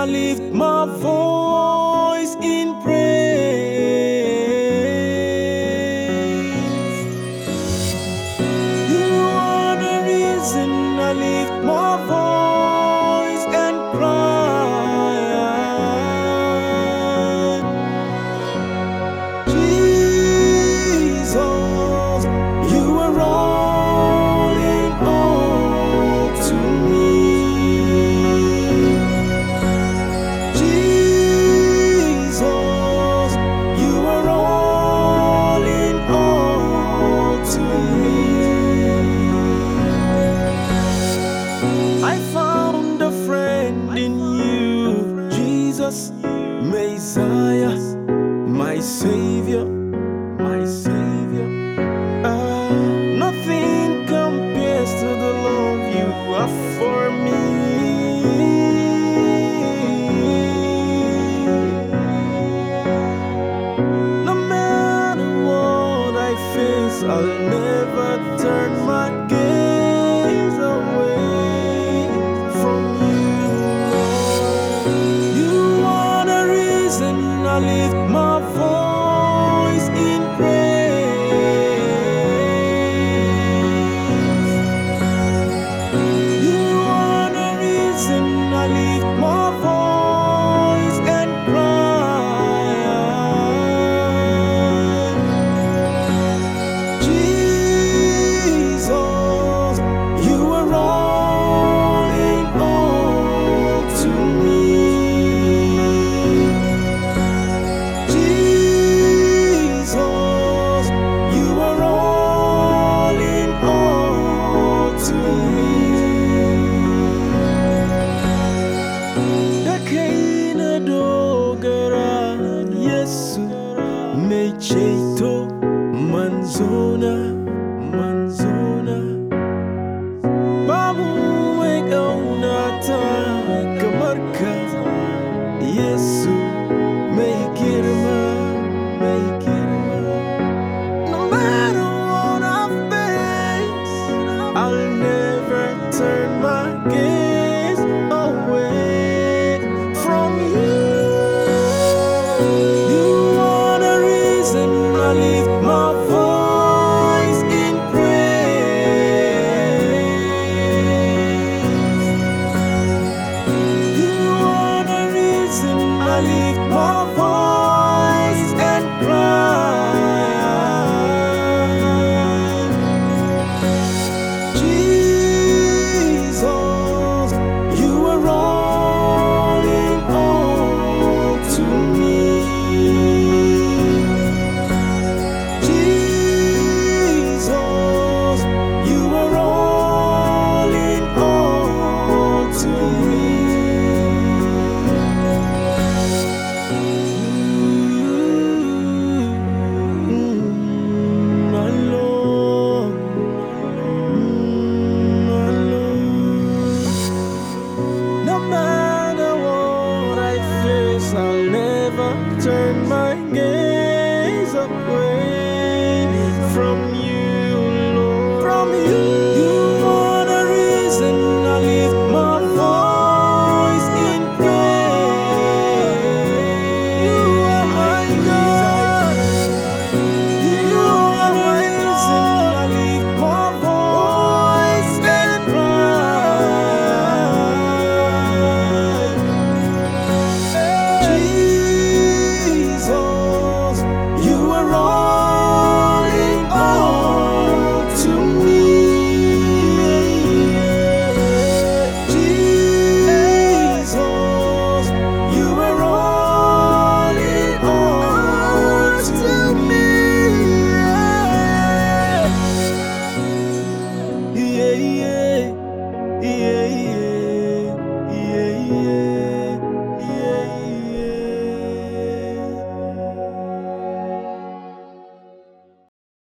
I lift my voice in praise. You are the reason I lift my voice Messiah, my Savior, my Savior. Ah, nothing compares to the love you have for me. No matter what I face, I'll never turn Manzona, Manzona. Babu mai ƙaunata kamar ka, Yesu. from you.